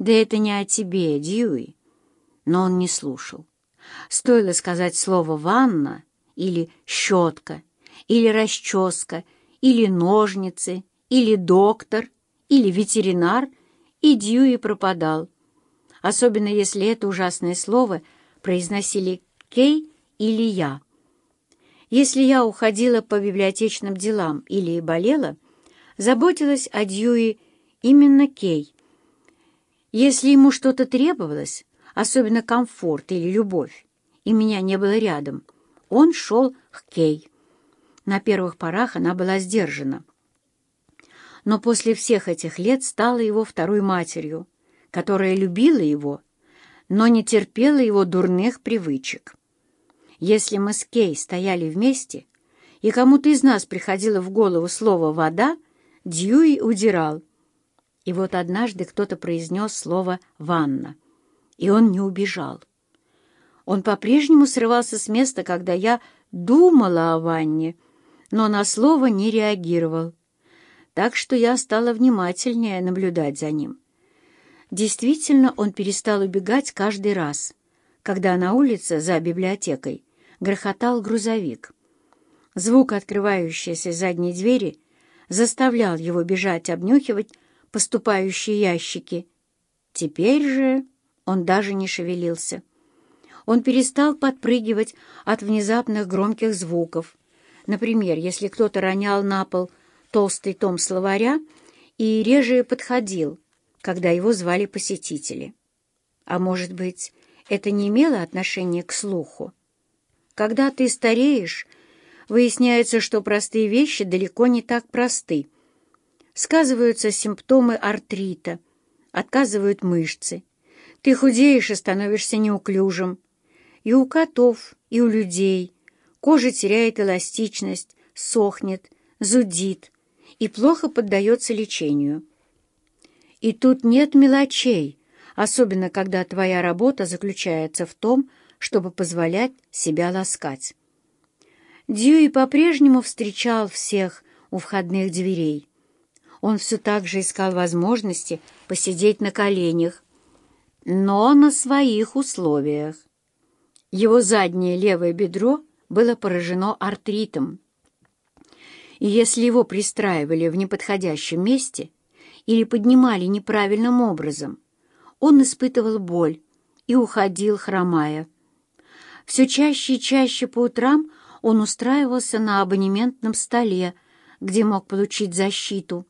«Да это не о тебе, Дьюи». Но он не слушал. Стоило сказать слово «ванна» или «щетка», или «расческа», или «ножницы», или «доктор», или «ветеринар», и Дьюи пропадал. Особенно если это ужасное слово произносили «Кей» или «я». Если я уходила по библиотечным делам или болела, заботилась о Дьюи именно Кей. Если ему что-то требовалось, особенно комфорт или любовь, и меня не было рядом, он шел к Кей. На первых порах она была сдержана. Но после всех этих лет стала его второй матерью, которая любила его, но не терпела его дурных привычек. Если мы с Кей стояли вместе, и кому-то из нас приходило в голову слово «вода», Дьюи удирал. И вот однажды кто-то произнес слово «ванна», и он не убежал. Он по-прежнему срывался с места, когда я думала о ванне, но на слово не реагировал. Так что я стала внимательнее наблюдать за ним. Действительно, он перестал убегать каждый раз, когда на улице за библиотекой грохотал грузовик. Звук открывающейся задней двери заставлял его бежать обнюхивать поступающие ящики. Теперь же он даже не шевелился. Он перестал подпрыгивать от внезапных громких звуков. Например, если кто-то ронял на пол толстый том словаря и реже подходил, когда его звали посетители. А может быть, это не имело отношения к слуху? Когда ты стареешь, выясняется, что простые вещи далеко не так просты. Сказываются симптомы артрита, отказывают мышцы. Ты худеешь и становишься неуклюжим. И у котов, и у людей кожа теряет эластичность, сохнет, зудит и плохо поддается лечению. И тут нет мелочей, особенно когда твоя работа заключается в том, чтобы позволять себя ласкать. Дьюи по-прежнему встречал всех у входных дверей. Он все так же искал возможности посидеть на коленях, но на своих условиях. Его заднее левое бедро было поражено артритом, и если его пристраивали в неподходящем месте или поднимали неправильным образом, он испытывал боль и уходил, хромая. Все чаще и чаще по утрам он устраивался на абонементном столе, где мог получить защиту.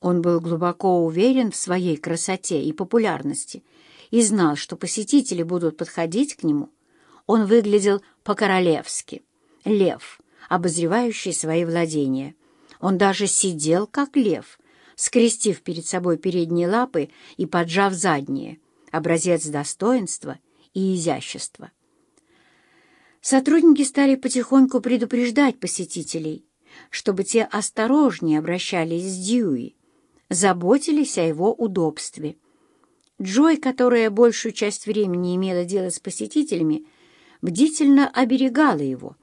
Он был глубоко уверен в своей красоте и популярности и знал, что посетители будут подходить к нему. Он выглядел по-королевски. Лев, обозревающий свои владения. Он даже сидел, как лев, скрестив перед собой передние лапы и поджав задние, образец достоинства и изящества. Сотрудники стали потихоньку предупреждать посетителей, чтобы те осторожнее обращались с Дьюи, заботились о его удобстве. Джой, которая большую часть времени имела дело с посетителями, бдительно оберегала его.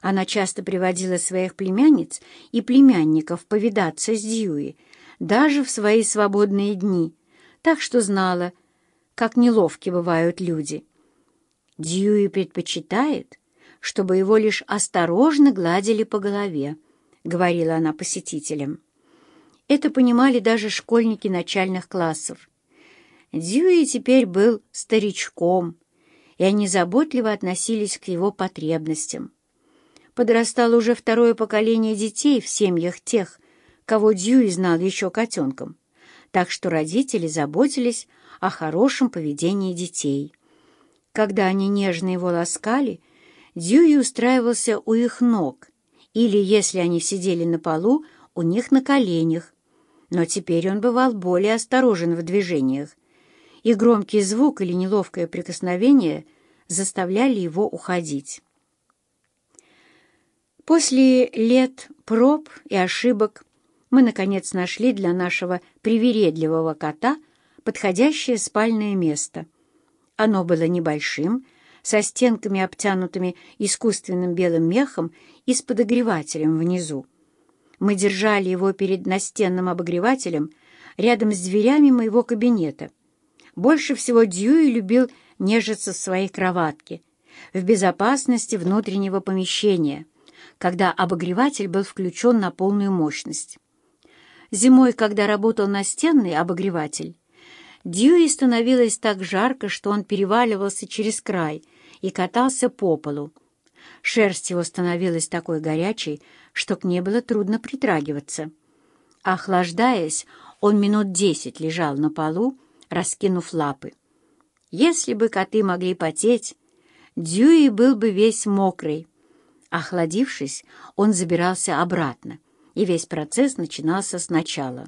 Она часто приводила своих племянниц и племянников повидаться с Дьюи, даже в свои свободные дни, так что знала, как неловки бывают люди. Дьюи предпочитает, чтобы его лишь осторожно гладили по голове, — говорила она посетителям. Это понимали даже школьники начальных классов. Дьюи теперь был старичком, и они заботливо относились к его потребностям. Подрастало уже второе поколение детей в семьях тех, кого Дьюи знал еще котенком, так что родители заботились о хорошем поведении детей. Когда они нежно его ласкали, Дьюи устраивался у их ног, или, если они сидели на полу, у них на коленях. Но теперь он бывал более осторожен в движениях, и громкий звук или неловкое прикосновение заставляли его уходить. После лет проб и ошибок мы, наконец, нашли для нашего привередливого кота подходящее спальное место. Оно было небольшим, со стенками, обтянутыми искусственным белым мехом и с подогревателем внизу. Мы держали его перед настенным обогревателем рядом с дверями моего кабинета, Больше всего Дьюи любил нежиться в своей кроватке, в безопасности внутреннего помещения, когда обогреватель был включен на полную мощность. Зимой, когда работал настенный обогреватель, Дьюи становилось так жарко, что он переваливался через край и катался по полу. Шерсть его становилась такой горячей, что к ней было трудно притрагиваться. Охлаждаясь, он минут десять лежал на полу, раскинув лапы. Если бы коты могли потеть, Дьюи был бы весь мокрый. Охладившись, он забирался обратно, и весь процесс начинался сначала.